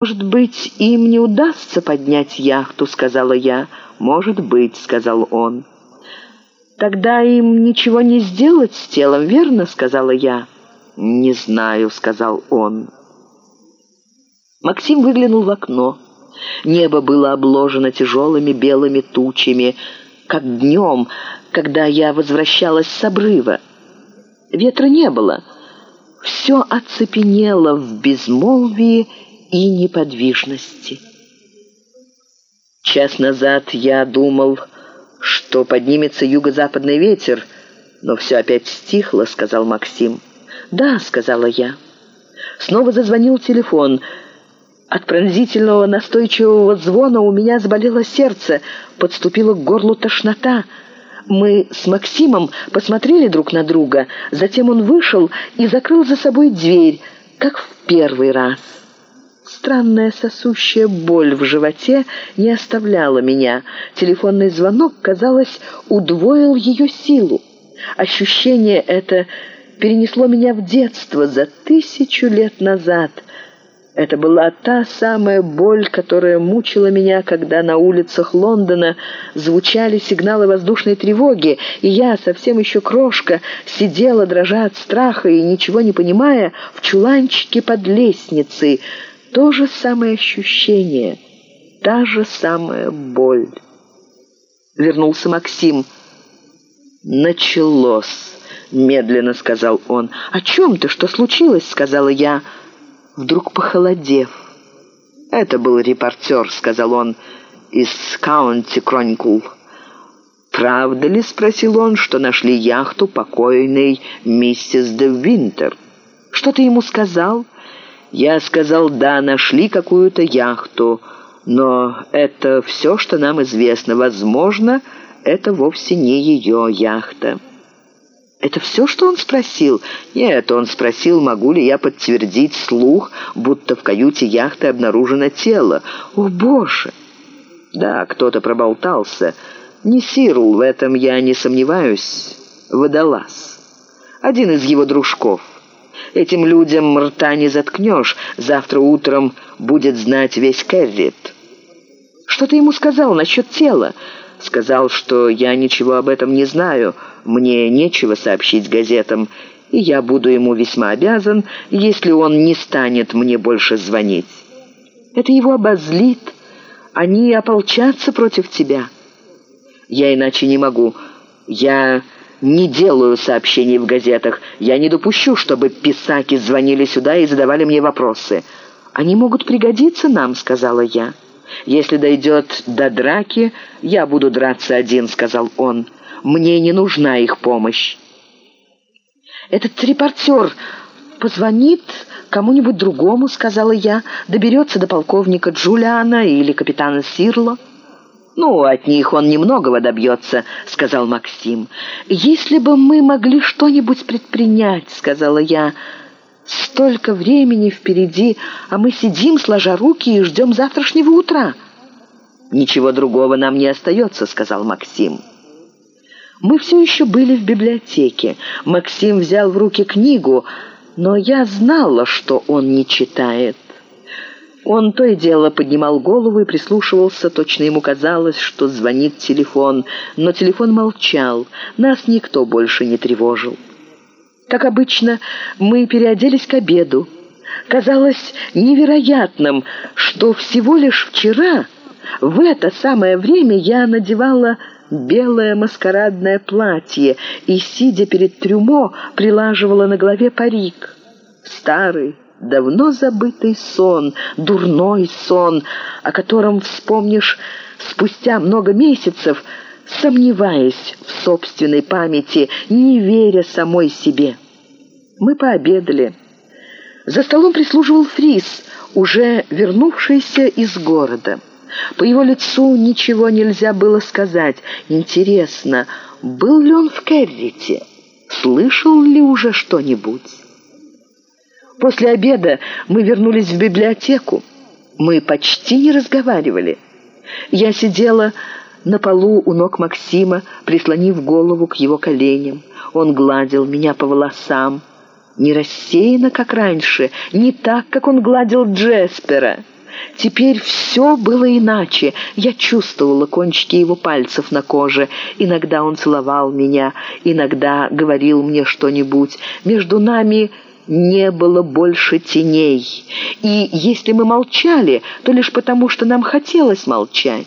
«Может быть, им не удастся поднять яхту», — сказала я. «Может быть», — сказал он. «Тогда им ничего не сделать с телом, верно?» — сказала я. «Не знаю», — сказал он. Максим выглянул в окно. Небо было обложено тяжелыми белыми тучами, как днем, когда я возвращалась с обрыва. Ветра не было. Все оцепенело в безмолвии и неподвижности. Час назад я думал, что поднимется юго-западный ветер, но все опять стихло, сказал Максим. «Да», — сказала я. Снова зазвонил телефон. От пронзительного настойчивого звона у меня заболело сердце, подступила к горлу тошнота. Мы с Максимом посмотрели друг на друга, затем он вышел и закрыл за собой дверь, как в первый раз. Странная сосущая боль в животе не оставляла меня. Телефонный звонок, казалось, удвоил ее силу. Ощущение это перенесло меня в детство за тысячу лет назад. Это была та самая боль, которая мучила меня, когда на улицах Лондона звучали сигналы воздушной тревоги, и я, совсем еще крошка, сидела, дрожа от страха и, ничего не понимая, в чуланчике под лестницей. То же самое ощущение, та же самая боль. Вернулся Максим. «Началось», — медленно сказал он. «О чем ты? Что случилось?» — сказала я, вдруг похолодев. «Это был репортер», — сказал он, — «из Каунти Кроникул». «Правда ли, — спросил он, — что нашли яхту покойной миссис де Винтер?» «Что ты ему сказал?» «Я сказал, да, нашли какую-то яхту, но это все, что нам известно. Возможно, это вовсе не ее яхта». «Это все, что он спросил?» «Нет, он спросил, могу ли я подтвердить слух, будто в каюте яхты обнаружено тело. О, Боже!» «Да, кто-то проболтался. Не Сирл, в этом я не сомневаюсь. Водолаз. Один из его дружков. Этим людям рта не заткнешь. Завтра утром будет знать весь Кэррит». «Что ты ему сказал насчет тела?» Сказал, что я ничего об этом не знаю, мне нечего сообщить газетам, и я буду ему весьма обязан, если он не станет мне больше звонить. Это его обозлит. Они ополчатся против тебя. Я иначе не могу. Я не делаю сообщений в газетах. Я не допущу, чтобы писаки звонили сюда и задавали мне вопросы. Они могут пригодиться нам, сказала я. «Если дойдет до драки, я буду драться один», — сказал он. «Мне не нужна их помощь». «Этот репортер позвонит кому-нибудь другому», — сказала я, «доберется до полковника Джулиана или капитана Сирла». «Ну, от них он немногого добьется», — сказал Максим. «Если бы мы могли что-нибудь предпринять», — сказала я, — Столько времени впереди, а мы сидим, сложа руки, и ждем завтрашнего утра». «Ничего другого нам не остается», — сказал Максим. Мы все еще были в библиотеке. Максим взял в руки книгу, но я знала, что он не читает. Он то и дело поднимал голову и прислушивался, точно ему казалось, что звонит телефон, но телефон молчал, нас никто больше не тревожил. Как обычно, мы переоделись к обеду. Казалось невероятным, что всего лишь вчера, в это самое время, я надевала белое маскарадное платье и, сидя перед трюмо, прилаживала на голове парик. Старый, давно забытый сон, дурной сон, о котором вспомнишь спустя много месяцев, сомневаясь в собственной памяти, не веря самой себе. Мы пообедали. За столом прислуживал Фрис, уже вернувшийся из города. По его лицу ничего нельзя было сказать. Интересно, был ли он в Керрите? Слышал ли уже что-нибудь? После обеда мы вернулись в библиотеку. Мы почти не разговаривали. Я сидела на полу у ног Максима, прислонив голову к его коленям. Он гладил меня по волосам, не рассеянно, как раньше, не так, как он гладил Джеспера. Теперь все было иначе. Я чувствовала кончики его пальцев на коже. Иногда он целовал меня, иногда говорил мне что-нибудь. Между нами не было больше теней. И если мы молчали, то лишь потому, что нам хотелось молчать.